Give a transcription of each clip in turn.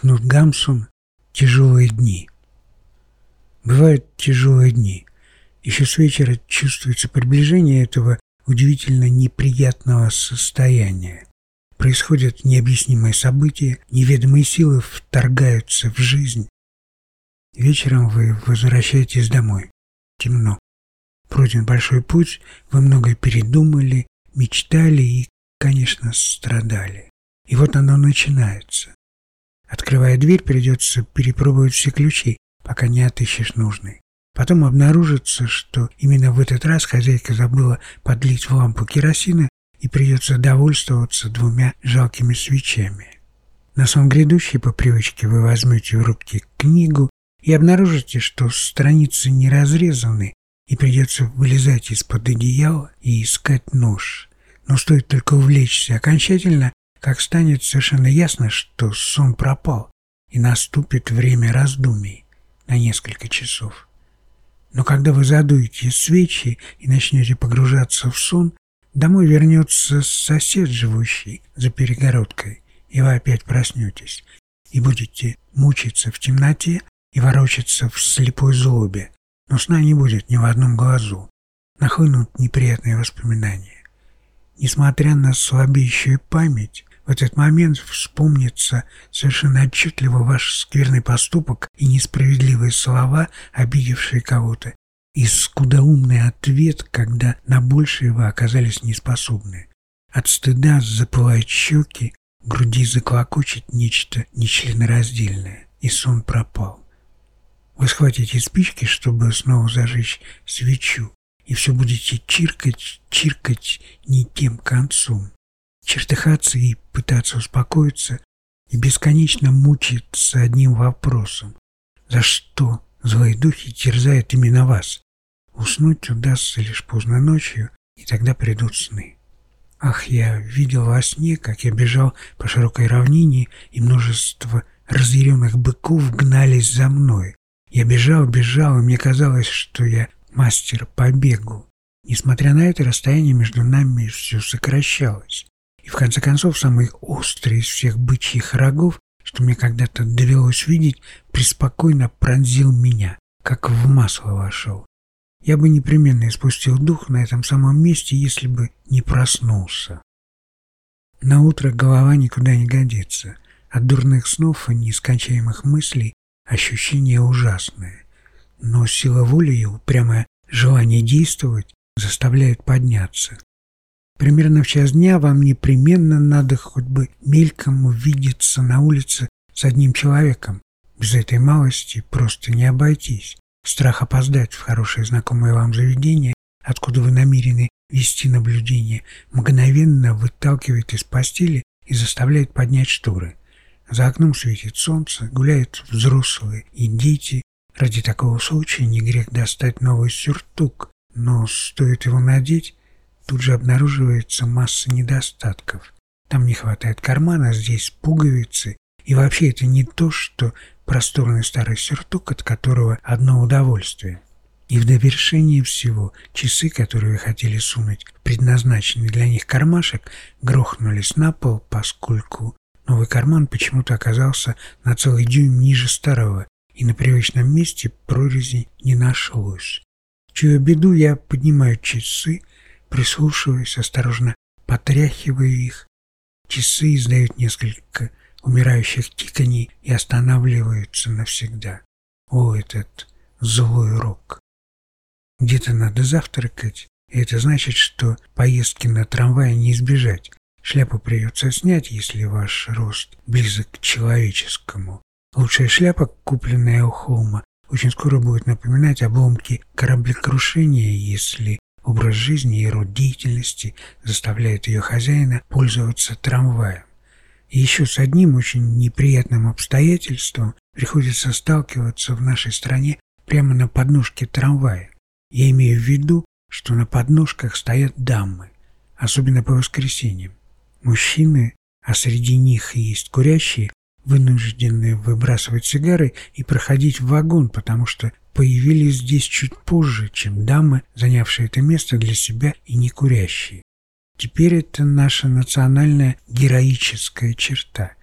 Кнут Гамсун «Тяжелые дни». Бывают тяжелые дни. Еще с вечера чувствуется приближение этого удивительно неприятного состояния. Происходят необъяснимые события, неведомые силы вторгаются в жизнь. Вечером вы возвращаетесь домой. Темно. Пройден большой путь, вы многое передумали, мечтали и, конечно, страдали. И вот оно начинается. Открывая дверь, придется перепробовать все ключи, пока не отыщешь нужный. Потом обнаружится, что именно в этот раз хозяйка забыла подлить в лампу керосина и придется довольствоваться двумя жалкими свечами. На сон грядущий по привычке вы возьмете в руки книгу и обнаружите, что страницы не разрезаны, и придется вылезать из-под одеяла и искать нож. Но стоит только увлечься окончательно, как станет совершенно ясно, что сон пропал, и наступит время раздумий на несколько часов. Но когда вы задуете свечи и начнете погружаться в сон, домой вернется сосед, живущий за перегородкой, и вы опять проснетесь, и будете мучиться в темноте и ворочаться в слепой злобе, но сна не будет ни в одном глазу, нахлынут неприятные воспоминания. Несмотря на слабеющую память, в этот момент вспомнится совершенно отчетливо ваш скверный поступок и несправедливые слова, обидевшие кого-то, и скудоумный ответ, когда на большее вы оказались неспособны. От стыда запылают щеки, груди заклокочет нечто нечленораздельное, и сон пропал. Вы схватите спички, чтобы снова зажечь свечу, и все будете чиркать, чиркать не тем концом чертыхаться и пытаться успокоиться, и бесконечно мучиться одним вопросом. За что злые духи терзают именно вас? Уснуть удастся лишь поздно ночью, и тогда придут сны. Ах, я видел во сне, как я бежал по широкой равнине, и множество разъяренных быков гнались за мной. Я бежал, бежал, и мне казалось, что я мастер по бегу. Несмотря на это, расстояние между нами все сокращалось. И в конце концов, самый острый из всех бычьих рогов, что мне когда-то довелось видеть, преспокойно пронзил меня, как в масло вошел. Я бы непременно испустил дух на этом самом месте, если бы не проснулся. На утро голова никуда не годится. От дурных снов и нескончаемых мыслей ощущение ужасное. Но сила воли и упрямое желание действовать заставляет подняться. Примерно в час дня вам непременно надо хоть бы мельком увидеться на улице с одним человеком. Без этой малости просто не обойтись. Страх опоздать в хорошее знакомое вам заведение, откуда вы намерены вести наблюдение, мгновенно выталкивает из постели и заставляет поднять шторы. За окном светит солнце, гуляют взрослые и дети. Ради такого случая не грех достать новый сюртук, но стоит его надеть, тут же обнаруживается масса недостатков. Там не хватает кармана, здесь пуговицы. И вообще это не то, что просторный старый сюртук, от которого одно удовольствие. И в довершение всего часы, которые хотели сунуть в предназначенный для них кармашек, грохнулись на пол, поскольку новый карман почему-то оказался на целый дюйм ниже старого, и на привычном месте прорези не нашлось. Чую беду, я поднимаю часы, прислушиваясь, осторожно потряхиваю их. Часы издают несколько умирающих тиканий и останавливаются навсегда. О, этот злой рок! Где-то надо завтракать, и это значит, что поездки на трамвае не избежать. Шляпу придется снять, если ваш рост близок к человеческому. Лучшая шляпа, купленная у холма, очень скоро будет напоминать обломки кораблекрушения, если Образ жизни и род деятельности заставляет ее хозяина пользоваться трамваем. И еще с одним очень неприятным обстоятельством приходится сталкиваться в нашей стране прямо на подножке трамвая. Я имею в виду, что на подножках стоят дамы, особенно по воскресеньям. Мужчины, а среди них есть курящие, вынуждены выбрасывать сигары и проходить в вагон, потому что появились здесь чуть позже, чем дамы, занявшие это место для себя и не курящие. Теперь это наша национальная героическая черта.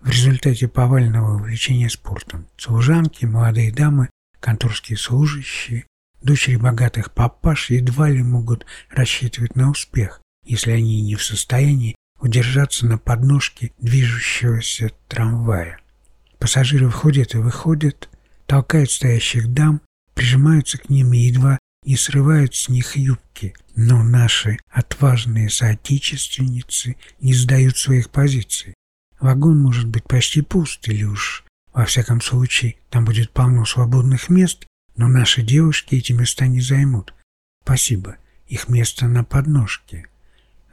в результате повального увлечения спортом. Служанки, молодые дамы, конторские служащие, дочери богатых папаш едва ли могут рассчитывать на успех, если они не в состоянии удержаться на подножке движущегося трамвая. Пассажиры входят и выходят, толкают стоящих дам, прижимаются к ним и едва не срывают с них юбки, но наши отважные соотечественницы не сдают своих позиций. Вагон может быть почти пуст, или уж, во всяком случае, там будет полно свободных мест, но наши девушки эти места не займут. Спасибо, их место на подножке.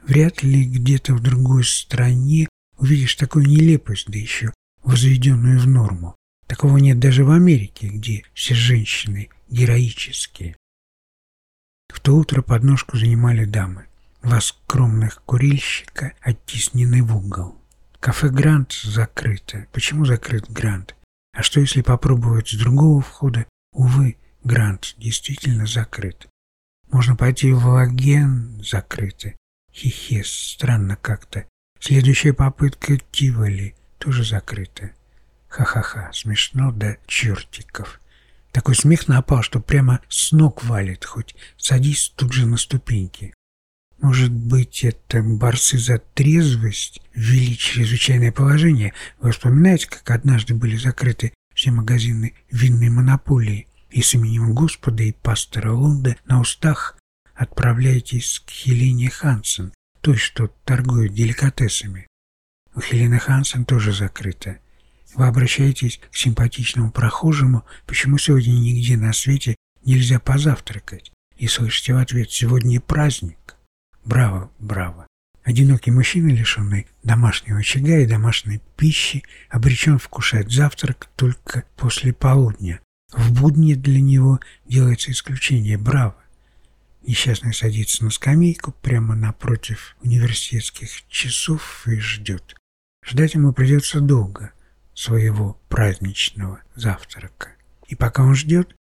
Вряд ли где-то в другой стране увидишь такую нелепость, да еще возведенную в норму. Такого нет даже в Америке, где все женщины героические. В то утро подножку занимали дамы. Два скромных курильщика оттеснены в угол. Кафе «Грант» закрыто. Почему закрыт «Грант»? А что, если попробовать с другого входа? Увы, «Грант» действительно закрыт. Можно пойти в «Лаген» закрыто. Хихес, странно как-то. Следующая попытка Тиволи тоже закрыта. Ха-ха-ха, смешно до чертиков. Такой смех напал, что прямо с ног валит, хоть садись тут же на ступеньки. Может быть, это борцы за трезвость ввели чрезвычайное положение? Вы вспоминаете, как однажды были закрыты все магазины винной монополии, и с именем Господа и пастора Лунда на устах отправляетесь к Хелене Хансен, той, что торгует деликатесами. У Хелены Хансен тоже закрыто. Вы обращаетесь к симпатичному прохожему, почему сегодня нигде на свете нельзя позавтракать, и слышите в ответ «сегодня праздник». Браво, браво. Одинокий мужчина, лишенный домашнего очага и домашней пищи, обречен вкушать завтрак только после полудня. В будни для него делается исключение. Браво. Несчастный садится на скамейку прямо напротив университетских часов и ждет. Ждать ему придется долго своего праздничного завтрака. И пока он ждет,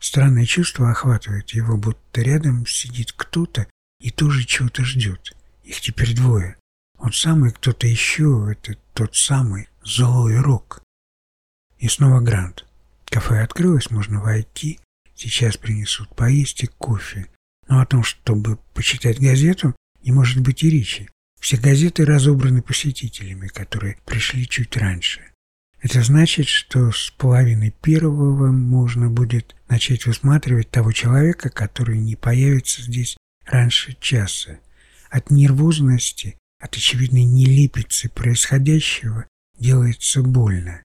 странное чувство охватывает его, будто рядом сидит кто-то и тоже чего-то ждет. Их теперь двое. Он сам и кто-то еще, это тот самый злой рок. И снова Грант. Кафе открылось, можно войти. Сейчас принесут поесть и кофе. Но о том, чтобы почитать газету, не может быть и речи. Все газеты разобраны посетителями, которые пришли чуть раньше. Это значит, что с половины первого можно будет начать высматривать того человека, который не появится здесь раньше часа. От нервозности, от очевидной нелепицы происходящего делается больно.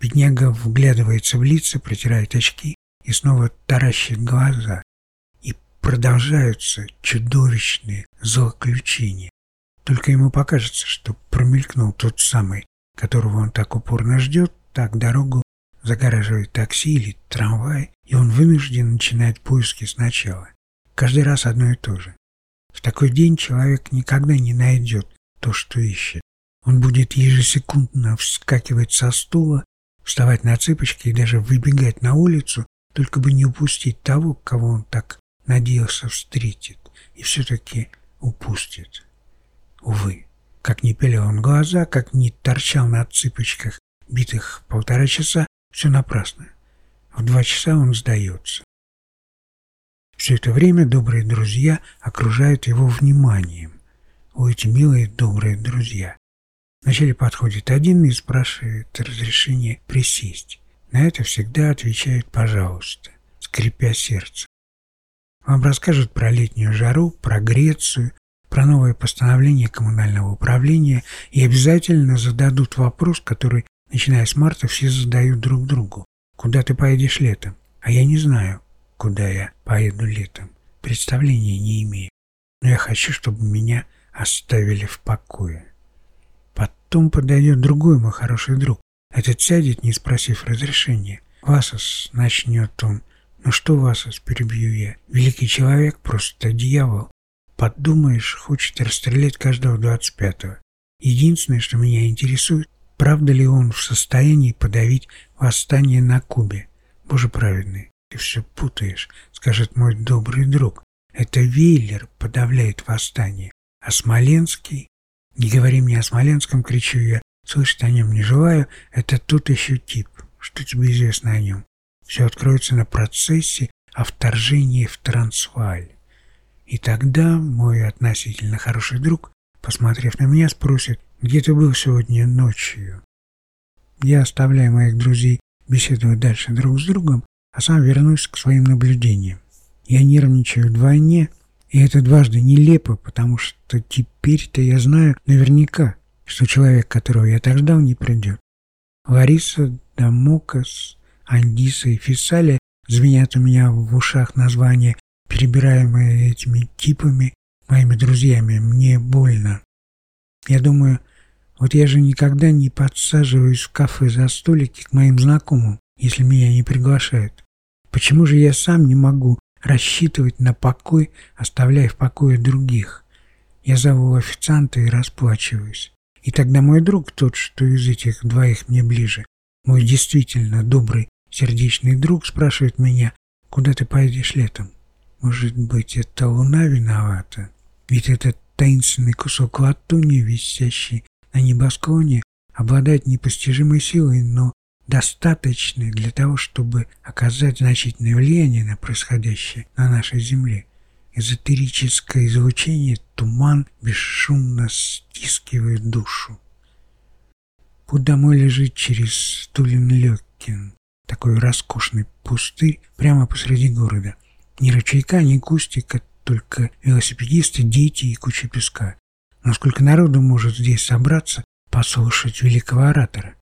Бедняга вглядывается в лица, протирает очки и снова таращит глаза. И продолжаются чудовищные злоключения. Только ему покажется, что промелькнул тот самый, которого он так упорно ждет, так дорогу загораживает такси или трамвай, и он вынужден начинать поиски сначала. Каждый раз одно и то же. В такой день человек никогда не найдет то, что ищет. Он будет ежесекундно вскакивать со стула, вставать на цыпочки и даже выбегать на улицу, только бы не упустить того, кого он так надеялся встретит, и все-таки упустит. Увы, как не пелил он глаза, как не торчал на цыпочках битых полтора часа, все напрасно. В два часа он сдается. Все это время добрые друзья окружают его вниманием. О, эти милые добрые друзья. Вначале подходит один и спрашивает разрешение присесть. На это всегда отвечает «пожалуйста», скрипя сердце. Вам расскажут про летнюю жару, про Грецию, про новое постановление коммунального управления и обязательно зададут вопрос, который, начиная с марта, все задают друг другу. Куда ты поедешь летом? А я не знаю куда я поеду летом. Представления не имею. Но я хочу, чтобы меня оставили в покое. Потом подойдет другой мой хороший друг. Этот сядет, не спросив разрешения. Васос, начнет он. Ну что, Васос, перебью я. Великий человек, просто дьявол. Подумаешь, хочет расстрелять каждого двадцать пятого. Единственное, что меня интересует, правда ли он в состоянии подавить восстание на Кубе. Боже праведный, «Ты все путаешь», — скажет мой добрый друг. «Это Вейлер подавляет восстание, а Смоленский...» «Не говори мне о Смоленском», — кричу я. слышать о нем не желаю, это тут еще тип. Что тебе известно о нем? Все откроется на процессе о вторжении в Трансваль. И тогда мой относительно хороший друг, посмотрев на меня, спросит, где ты был сегодня ночью? Я оставляю моих друзей беседовать дальше друг с другом, а сам вернусь к своим наблюдениям. Я нервничаю вдвойне, и это дважды нелепо, потому что теперь-то я знаю наверняка, что человек, которого я так ждал, не придет. Лариса, Дамокас, Андиса и Фессалия звенят у меня в ушах названия, перебираемые этими типами, моими друзьями. Мне больно. Я думаю, вот я же никогда не подсаживаюсь в кафе за столики к моим знакомым, если меня не приглашают. Почему же я сам не могу рассчитывать на покой, оставляя в покое других? Я зову официанта и расплачиваюсь. И тогда мой друг, тот, что из этих двоих мне ближе, мой действительно добрый, сердечный друг, спрашивает меня, куда ты поедешь летом? Может быть, это луна виновата? Ведь этот таинственный кусок латуни, висящий на небосклоне, обладает непостижимой силой, но достаточной для того, чтобы оказать значительное влияние на происходящее на нашей Земле. Эзотерическое излучение, туман бесшумно стискивает душу. Путь домой лежит через Тулин-Лёккин, такой роскошный пустырь прямо посреди города. Ни ручейка, ни кустика, только велосипедисты, дети и куча песка. Но сколько народу может здесь собраться, послушать великого оратора?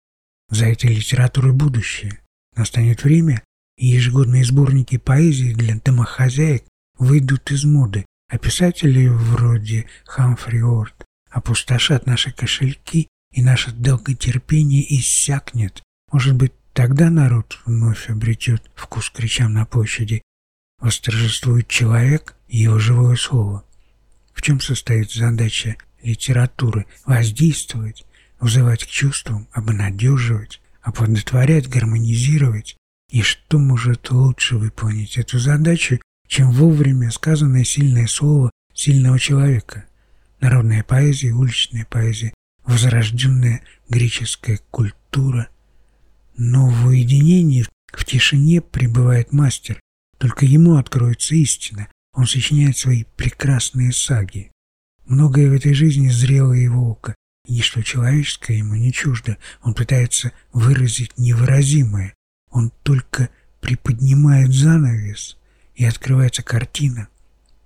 За этой литературой будущее. Настанет время, и ежегодные сборники поэзии для домохозяек выйдут из моды, а писатели вроде Хамфри Орд опустошат наши кошельки, и наше долготерпение иссякнет. Может быть, тогда народ вновь обретет вкус к речам на площади, восторжествует человек и его живое слово. В чем состоит задача литературы? Воздействовать, вызывать к чувствам, обнадеживать, оплодотворять, гармонизировать. И что может лучше выполнить эту задачу, чем вовремя сказанное сильное слово сильного человека? Народная поэзия, уличная поэзия, возрожденная греческая культура. Но в уединении, в тишине пребывает мастер. Только ему откроется истина. Он сочиняет свои прекрасные саги. Многое в этой жизни зрело его око, и ничто человеческое ему не чуждо. Он пытается выразить невыразимое. Он только приподнимает занавес, и открывается картина.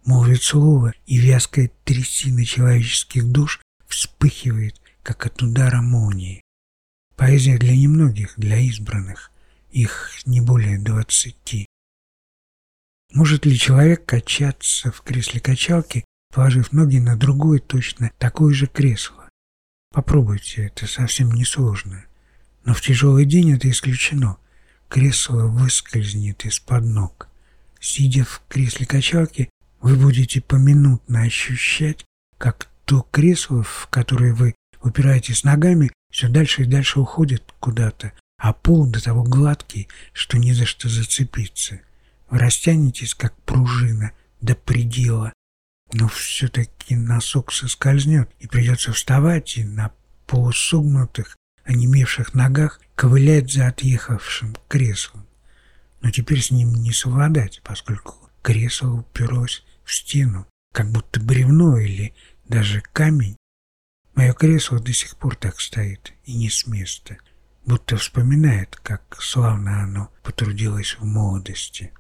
Молвит слово, и вязкая трясина человеческих душ вспыхивает, как от удара молнии. Поэзия для немногих, для избранных. Их не более двадцати. Может ли человек качаться в кресле качалки, положив ноги на другое точно такое же кресло? Попробуйте, это совсем несложно. Но в тяжелый день это исключено. Кресло выскользнет из-под ног. Сидя в кресле качалки, вы будете поминутно ощущать, как то кресло, в которое вы упираетесь ногами, все дальше и дальше уходит куда-то, а пол до того гладкий, что не за что зацепиться. Растянетесь, как пружина, до предела, но все-таки носок соскользнет, и придется вставать и на полусогнутых, онемевших ногах ковылять за отъехавшим креслом. Но теперь с ним не совладать, поскольку кресло уперлось в стену, как будто бревно или даже камень. Мое кресло до сих пор так стоит и не с места, будто вспоминает, как славно оно потрудилось в молодости.